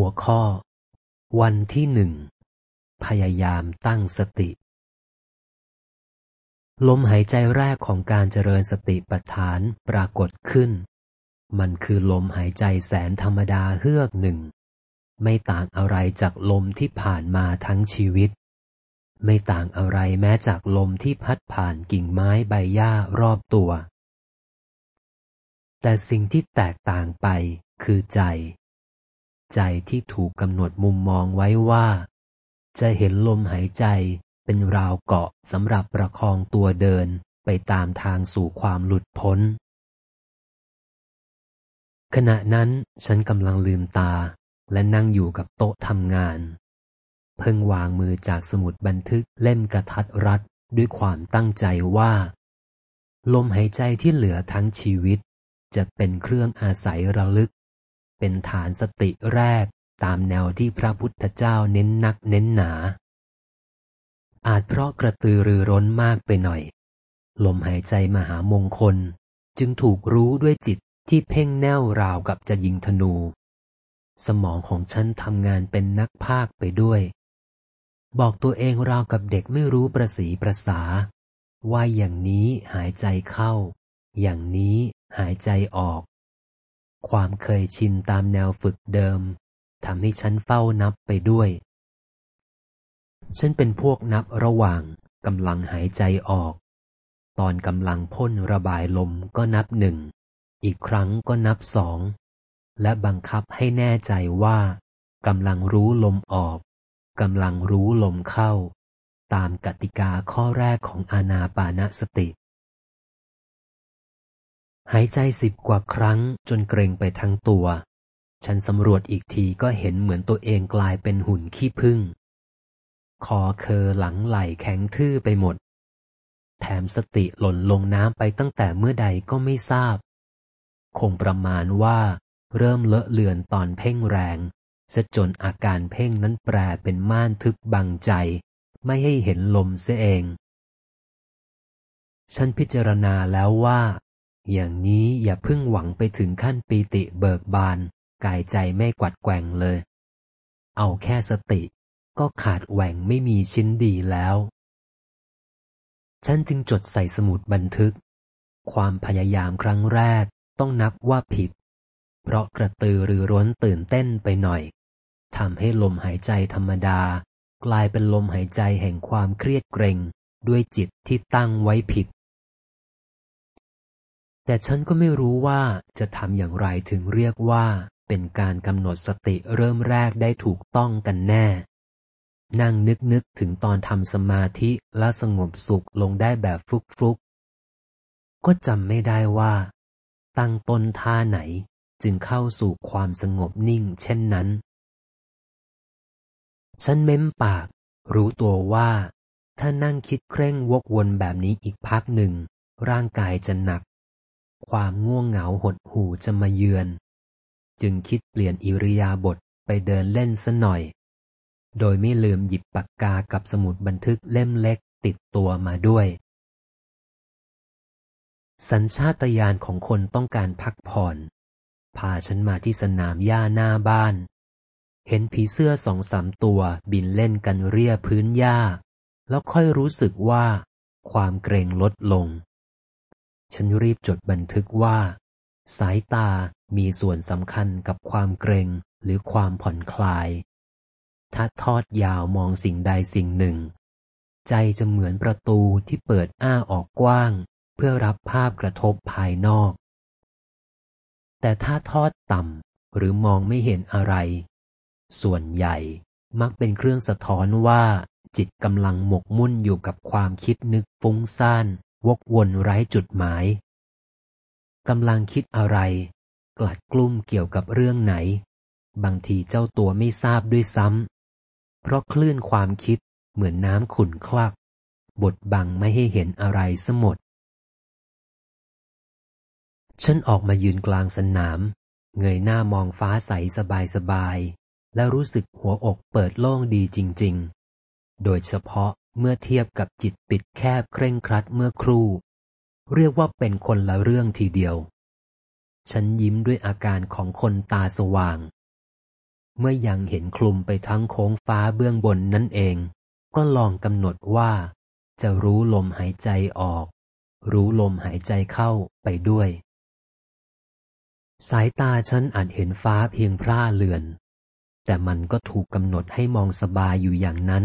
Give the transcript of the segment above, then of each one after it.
หัวข้อ วันที่หนึ่ง พยายามตั้งสติ ลมหายใจแรกของการเจริญสติปัฏฐานปรากฏขึ้น มันคือลมหายใจแสนธรรมดาเฮือกหนึ่ง ไม่ต่างอะไรจากลมที่ผ่านมาทั้งชีวิต ไม่ต่างอะไรแม้จากลมที่พัดผ่านกิ่งไม้ใบหญ้ารอบตัว แต่สิ่งที่แตกต่างไปคือใจ ใจที่ถูกกำหนดมุมมองไว้ว่า จะเห็นลมหายใจเป็นราวเกาะสำหรับประคองตัวเดินไปตามทางสู่ความหลุดพ้น ขณะนั้นฉันกำลังลืมตาและนั่งอยู่กับโต๊ะทำงาน เพิ่งวางมือจากสมุดบันทึกเล่มกระทัดรัดด้วยความตั้งใจว่า ลมหายใจที่เหลือทั้งชีวิต จะเป็นเครื่องอาศัยระลึก เป็นฐานสติแรกตามแนวที่พระพุทธเจ้าเน้นนักเน้นหนา อาจเพราะกระตือรือร้นมากไปหน่อย ลมหายใจมหามงคล จึงถูกรู้ด้วยจิตที่เพ่งแน่วราวกับจะยิงธนู สมองของฉันทำงานเป็นนักภาคไปด้วย บอกตัวเองราวกับเด็กไม่รู้ประสีประสา ว่าอย่างนี้หายใจเข้า อย่างนี้หายใจออก ความเคยชินตามแนวฝึกเดิมทำให้ฉันเฝ้านับไปด้วย ฉันเป็นพวกนับระหว่างกำลังหายใจออก ตอนกำลังพ่นระบายลมก็นับหนึ่ง อีกครั้งก็นับสอง และบังคับให้แน่ใจว่ากำลังรู้ลมออกกำลังรู้ลมเข้า ตามกติกาข้อแรกของอานาปานสติ หายใจสิบกว่าครั้งจนเกรงไปทั้งตัว ฉันสำรวจอีกทีก็เห็นเหมือนตัวเองกลายเป็นหุ่นขี้ผึ้งคอเคอหลังไหลแข็งทื่อไปหมด แถมสติหล่นลงน้ำไปตั้งแต่เมื่อใดก็ไม่ทราบ คงประมาณว่า เริ่มเลอะเลือนตอนเพ่งแรงซะจนอาการเพ่งนั้นแปรเป็นม่านทึบบังใจ ไม่ให้เห็นลมเสียเอง ฉันพิจารณาแล้วว่า อย่างนี้อย่าพิ่งหวังไปถึงขั้นปีติเบิกบาน กายใจไม่กวัดแกว่งเลย เอาแค่สติ ก็ขาดแหว่งไม่มีชิ้นดีแล้ว ฉันจึงจดใส่สมุดบันทึก ความพยายามครั้งแรกต้องนับว่าผิด เพราะกระตือรือร้นตื่นเต้นไปหน่อยทำให้ลมหายใจธรรมดา กลายเป็นลมหายใจแห่งความเครียดเกรง ด้วยจิตที่ตั้งไว้ผิด แต่ฉันก็ไม่รู้ว่าจะทำอย่างไรถึงเรียกว่า เป็นการกำหนดสติเริ่มแรกได้ถูกต้องกันแน่ นั่งนึกนึกถึงตอนทำสมาธิและสงบสุขลงได้แบบฟุกฟุกก็จำไม่ได้ว่า ตั้งต้นท่าไหนจึงเข้าสู่ความสงบนิ่งเช่นนั้น ฉันเม้มปาก รู้ตัวว่า ถ้านั่งคิดเคร่งวกวนแบบนี้อีกพักหนึ่ง ร่างกายจะหนัก ความง่วงเหงาหดหู่จะมาเยือน จึงคิดเปลี่ยนอิริยาบถไปเดินเล่นซะหน่อย โดยไม่ลืมหยิบปากกากับสมุดบันทึกเล่มเล็กติดตัวมาด้วย สัญชาตญาณของคนต้องการพักผ่อน พาฉันมาที่สนามหญ้าหน้าบ้าน เห็นผีเสื้อสองสามตัวบินเล่นกันเรียพื้นหญ้า แล้วค่อยรู้สึกว่า ความเกรงลดลง ฉันรีบจดบันทึกว่า สายตามีส่วนสำคัญกับความเกรงหรือความผ่อนคลาย ถ้าทอดยาวมองสิ่งใดสิ่งหนึ่ง ใจจะเหมือนประตูที่เปิดอ้าออกกว้าง เพื่อรับภาพกระทบภายนอก แต่ถ้าทอดต่ำหรือมองไม่เห็นอะไร ส่วนใหญ่มักเป็นเครื่องสะท้อนว่าจิตกำลังหมกมุ่นอยู่กับความคิดนึกฟุ้งซ่าน วกวนไร้จุดหมายกำลังคิดอะไร กลัดกลุ้มเกี่ยวกับเรื่องไหน บางทีเจ้าตัวไม่ทราบด้วยซ้ำเพราะคลื่นความคิดเหมือนน้ำขุ่นคลัก บดบังไม่ให้เห็นอะไรสมด ฉันออกมายืนกลางสนาม เงยหน้ามองฟ้าใสสบายๆและรู้สึกหัวอกเปิดโล่งดีจริง ๆ โดยเฉพาะ เมื่อเทียบกับจิตปิดแคบเคร่งครัดเมื่อครู่ เรียกว่าเป็นคนละเรื่องทีเดียว ฉันยิ้มด้วยอาการของคนตาสว่าง เมื่อยังเห็นคลุมไปทั้งโค้งฟ้าเบื้องบนนั่นเอง ก็ลองกำหนดว่า จะรู้ลมหายใจออก รู้ลมหายใจเข้าไปด้วย สายตาฉันอาจเห็นฟ้าเพียงพร่าเลือน แต่มันก็ถูกกำหนดให้มองสบายอยู่อย่างนั้น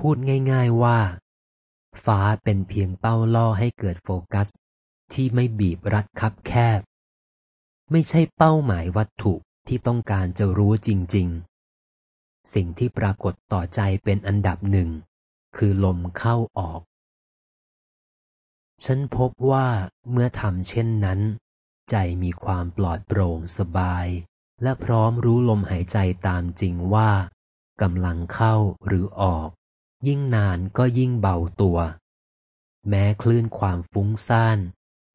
พูดง่าย ๆว่า ฟ้าเป็นเพียงเป้าล่อให้เกิดโฟกัส ที่ไม่บีบรัดคับแคบ ไม่ใช่เป้าหมายวัตถุที่ต้องการจะรู้จริง ๆ สิ่งที่ปรากฏต่อใจเป็นอันดับหนึ่ง คือลมเข้าออก ฉันพบว่าเมื่อทำเช่นนั้น ใจมีความปลอดโปร่งสบาย และพร้อมรู้ลมหายใจตามจริงว่ากำลังเข้าหรือออก ยิ่งนานก็ยิ่งเบาตัว แม้คลื่นความฟุ้งซ่าน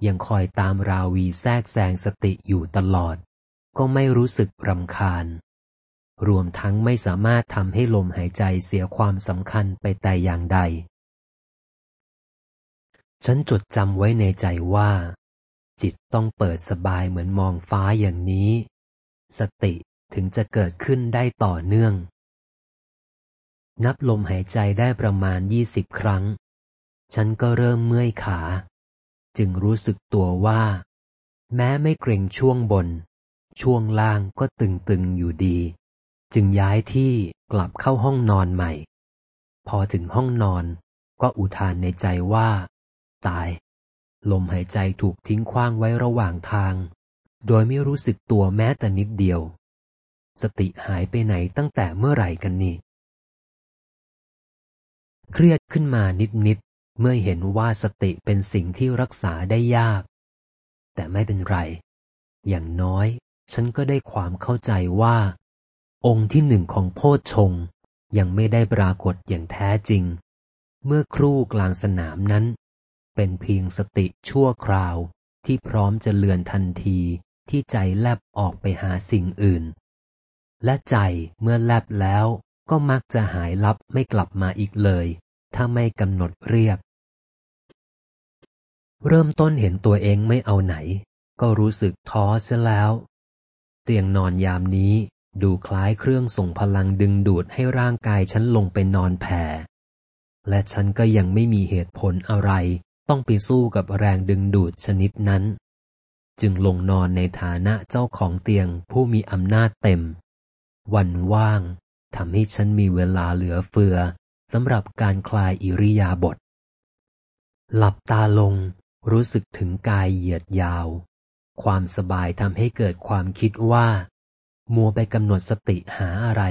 ยังคอยตามราวีแทรกแซงสติอยู่ตลอด ก็ไม่รู้สึกรำคาญ รวมทั้งไม่สามารถทำให้ลมหายใจเสียความสำคัญไปแต่อย่างใด ฉันจดจำไว้ในใจว่า จิตต้องเปิดสบายเหมือนมองฟ้าอย่างนี้ สติถึงจะเกิดขึ้นได้ต่อเนื่อง นับลมหายใจได้ประมาณยี่สิบครั้ง ฉันก็เริ่มเมื่อยขา จึงรู้สึกตัวว่า แม้ไม่เกรงช่วงบน ช่วงล่างก็ตึงๆอยู่ดี จึงย้ายที่กลับเข้าห้องนอนใหม่ พอถึงห้องนอนก็อุทานในใจว่า ตาย ลมหายใจถูกทิ้งคว้างไว้ระหว่างทาง โดยไม่รู้สึกตัวแม้แต่นิดเดียว สติหายไปไหนตั้งแต่เมื่อไหร่กันนี่ เครียดขึ้นมานิดๆ เมื่อเห็นว่าสติเป็นสิ่งที่รักษาได้ยาก แต่ไม่เป็นไร อย่างน้อย ฉันก็ได้ความเข้าใจว่า องค์ที่หนึ่งของโพชฌงยังไม่ได้ปรากฏอย่างแท้จริง เมื่อครู่กลางสนามนั้น เป็นเพียงสติชั่วคราวที่พร้อมจะเลือนทันทีที่ใจแลบออกไปหาสิ่งอื่น และใจเมื่อแลบแล้ว ก็มักจะหายลับไม่กลับมาอีกเลย ถ้าไม่กำหนดเรียก เริ่มต้นเห็นตัวเองไม่เอาไหน ก็รู้สึกท้อเสียแล้ว เตียงนอนยามนี้ดูคล้ายเครื่องส่งพลังดึงดูดให้ร่างกายฉันลงไปนอนแผ่ และฉันก็ยังไม่มีเหตุผลอะไร ต้องไปสู้กับแรงดึงดูดชนิดนั้น จึงลงนอนในฐานะเจ้าของเตียงผู้มีอำนาจเต็ม วันว่าง ทำให้ฉันมีเวลาเหลือเฟือสำหรับการคลายอิริยาบถหลับตาลง รู้สึกถึงกายเหยียดยาว ความสบายทำให้เกิดความคิดว่า มัวไปกำหนดสติหาอะไร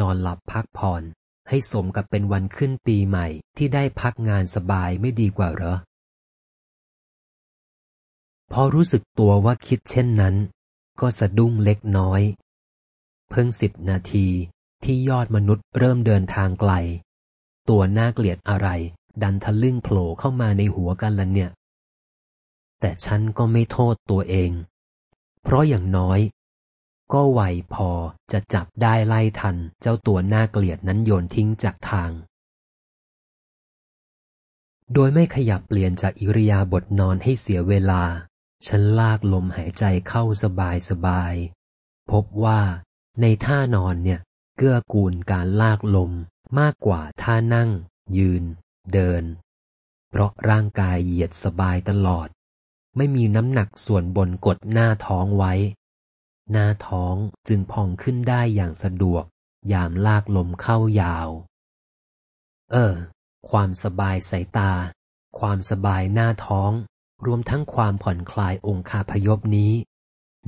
นอนหลับพักผ่อนให้สมกับเป็นวันขึ้นปีใหม่ที่ได้พักงานสบายไม่ดีกว่าเหรอ พอรู้สึกตัวว่าคิดเช่นนั้น ก็สะดุ้งเล็กน้อย เพิ่งสิบนาที ที่ยอดมนุษย์เริ่มเดินทางไกล ตัวน่าเกลียดอะไร ดันทะลึ่งโผล่เข้ามาในหัวกันละเนี่ย แต่ฉันก็ไม่โทษตัวเอง เพราะอย่างน้อย ก็ไวพอจะจับได้ไล่ทันเจ้าตัวน่าเกลียดนั้นโยนทิ้งจากทาง โดยไม่ขยับเปลี่ยนจากอิริยาบถนอนให้เสียเวลา ฉันลากลมหายใจเข้าสบายสบาย พบว่าในท่านอนเนี่ย เกื้อกูลการลากลมมากกว่าท่านั่ง ยืน เดิน เพราะร่างกายเหยียดสบายตลอด ไม่มีน้ำหนักส่วนบนกดหน้าท้องไว้ หน้าท้องจึงพองขึ้นได้อย่างสะดวก ยามลากลมเข้ายาว เออ ความสบายสายตา ความสบายหน้าท้อง รวมทั้งความผ่อนคลายองคาพยพนี้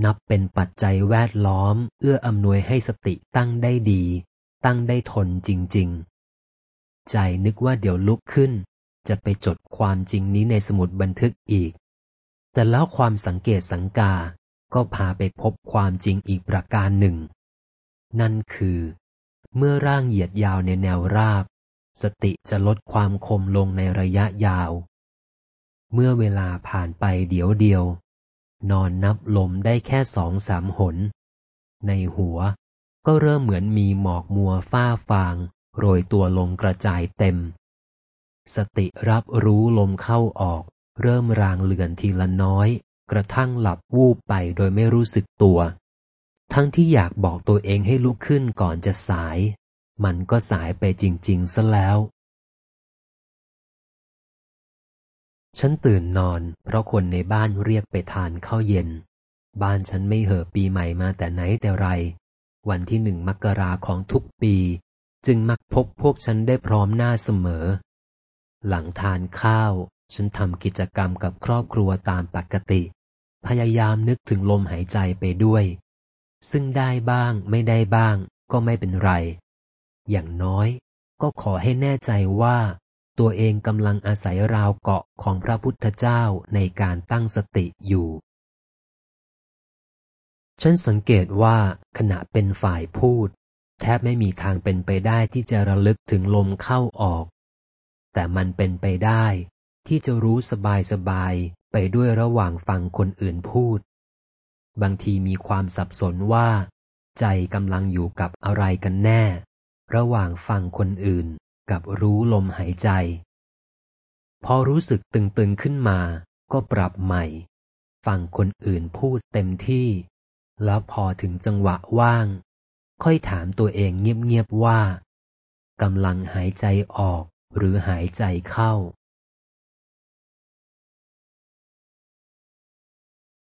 นับเป็นปัจจัยแวดล้อม เอื้ออำนวยให้สติตั้งได้ดี ตั้งได้ทนจริง ๆ ใจนึกว่าเดี๋ยวลุกขึ้น จะไปจดความจริงนี้ในสมุดบันทึกอีก แต่แล้วความสังเกตสังกา ก็พาไปพบความจริงอีกประการหนึ่ง นั่นคือ เมื่อร่างเหยียดยาวในแนวราบ สติจะลดความคมลงในระยะยาว เมื่อเวลาผ่านไปเดี๋ยวเดียว นอนนับลมได้แค่สองสามหน ในหัว ก็เริ่มเหมือนมีหมอกมัวฝ้าฟาง โรยตัวลงกระจายเต็ม สติรับรู้ลมเข้าออก เริ่มรางเลือนทีละน้อย กระทั่งหลับวูบไปโดยไม่รู้สึกตัว ทั้งที่อยากบอกตัวเองให้ลุกขึ้นก่อนจะสาย มันก็สายไปจริง ๆ ซะแล้ว ฉันตื่นนอน เพราะคนในบ้านเรียกไปทานข้าวเย็น บ้านฉันไม่เห่อปีใหม่มาแต่ไหนแต่ไร วันที่หนึ่งมกราของทุกปี จึงมักพบพวกฉันได้พร้อมหน้าเสมอ หลังทานข้าว ฉันทำกิจกรรมกับครอบครัวตามปกติ พยายามนึกถึงลมหายใจไปด้วย ซึ่งได้บ้างไม่ได้บ้างก็ไม่เป็นไร อย่างน้อยก็ขอให้แน่ใจว่า ตัวเองกำลังอาศัยราวเกาะของพระพุทธเจ้าในการตั้งสติอยู่ ฉันสังเกตว่าขณะเป็นฝ่ายพูด แทบไม่มีทางเป็นไปได้ที่จะระลึกถึงลมเข้าออก แต่มันเป็นไปได้ที่จะรู้สบายสบายไปด้วยระหว่างฟังคนอื่นพูด บางทีมีความสับสนว่า ใจกำลังอยู่กับอะไรกันแน่ ระหว่างฟังคนอื่น กับรู้ลมหายใจ พอรู้สึกตึงๆขึ้นมา ก็ปรับใหม่ ฟังคนอื่นพูดเต็มที่ แล้วพอถึงจังหวะว่าง ค่อยถามตัวเองเงียบๆว่ากำลังหายใจออกหรือหายใจเข้า